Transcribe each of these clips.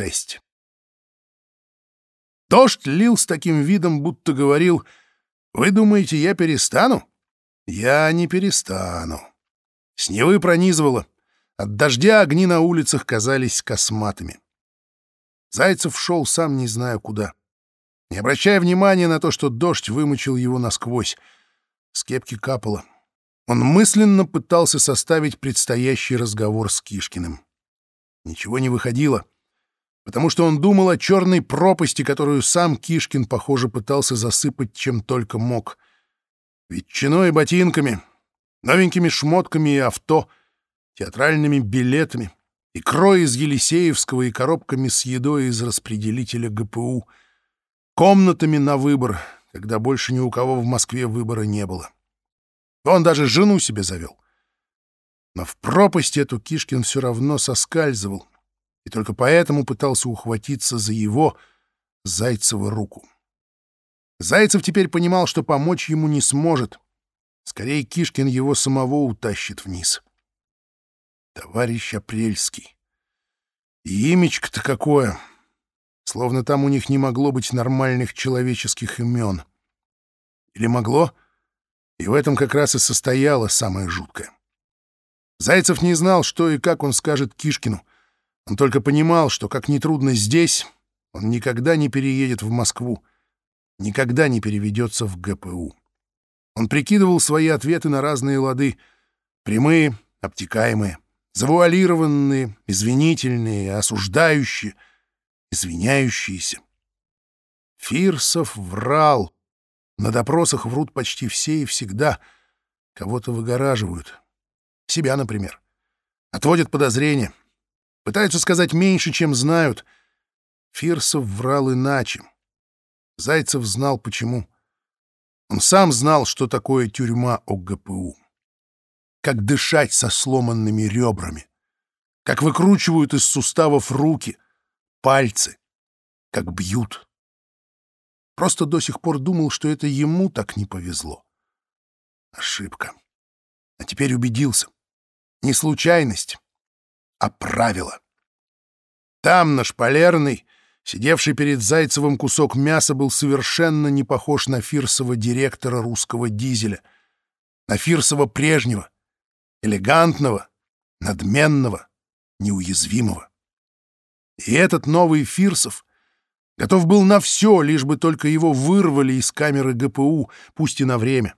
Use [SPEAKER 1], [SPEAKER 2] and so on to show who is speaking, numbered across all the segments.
[SPEAKER 1] шесть. Дождь лил с таким видом, будто говорил, «Вы думаете, я перестану? Я не перестану». С пронизывало. От дождя огни на улицах казались косматыми. Зайцев шел сам не знаю куда. Не обращая внимания на то, что дождь вымочил его насквозь. С кепки капало. Он мысленно пытался составить предстоящий разговор с Кишкиным. Ничего не выходило, потому что он думал о черной пропасти, которую сам Кишкин, похоже, пытался засыпать чем только мог. Ветчиной и ботинками, новенькими шмотками и авто, театральными билетами, икрой из Елисеевского и коробками с едой из распределителя ГПУ, комнатами на выбор, когда больше ни у кого в Москве выбора не было. Он даже жену себе завел. Но в пропасть эту Кишкин все равно соскальзывал, и только поэтому пытался ухватиться за его, Зайцева, руку. Зайцев теперь понимал, что помочь ему не сможет. Скорее, Кишкин его самого утащит вниз. Товарищ Апрельский. И имечко-то какое! Словно там у них не могло быть нормальных человеческих имен. Или могло? И в этом как раз и состояло самое жуткое. Зайцев не знал, что и как он скажет Кишкину. Он только понимал, что, как нетрудно здесь, он никогда не переедет в Москву, никогда не переведется в ГПУ. Он прикидывал свои ответы на разные лады, прямые, обтекаемые, завуалированные, извинительные, осуждающие, извиняющиеся. Фирсов врал. На допросах врут почти все и всегда. Кого-то выгораживают. Себя, например. Отводят подозрения. Пытаются сказать меньше, чем знают. Фирсов врал иначе. Зайцев знал, почему. Он сам знал, что такое тюрьма ОГПУ как дышать со сломанными ребрами, как выкручивают из суставов руки, пальцы, как бьют. Просто до сих пор думал, что это ему так не повезло. Ошибка. А теперь убедился. Не случайность, а. Там, на шпалерной, сидевший перед Зайцевым кусок мяса был совершенно не похож на Фирсова директора русского дизеля, на Фирсова прежнего, элегантного, надменного, неуязвимого. И этот новый Фирсов готов был на все, лишь бы только его вырвали из камеры ГПУ, пусть и на время,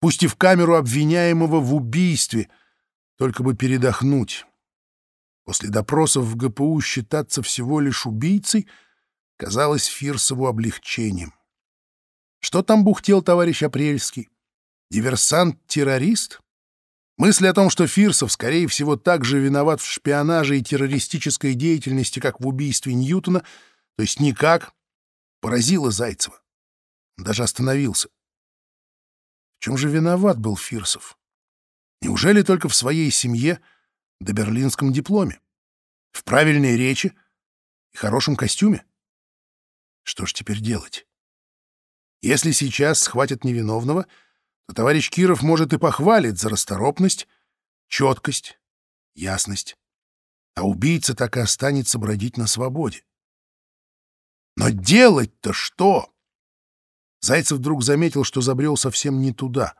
[SPEAKER 1] пусть и в камеру обвиняемого в убийстве, только бы передохнуть. После допросов в ГПУ считаться всего лишь убийцей казалось Фирсову облегчением. Что там бухтел товарищ Апрельский? Диверсант-террорист? Мысль о том, что Фирсов, скорее всего, так же виноват в шпионаже и террористической деятельности, как в убийстве Ньютона, то есть никак, поразила Зайцева. Он даже остановился. В чем же виноват был Фирсов? Неужели только в своей семье да берлинском дипломе? В правильной речи и хорошем костюме? Что ж теперь делать? Если сейчас схватят невиновного — то товарищ Киров может и похвалить за расторопность, четкость, ясность. А убийца так и останется бродить на свободе. Но делать-то что? Зайцев вдруг заметил, что забрел совсем не туда.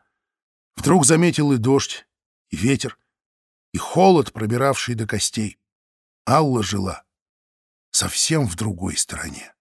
[SPEAKER 1] Вдруг заметил и дождь, и ветер, и холод, пробиравший до костей. Алла жила совсем в другой стороне.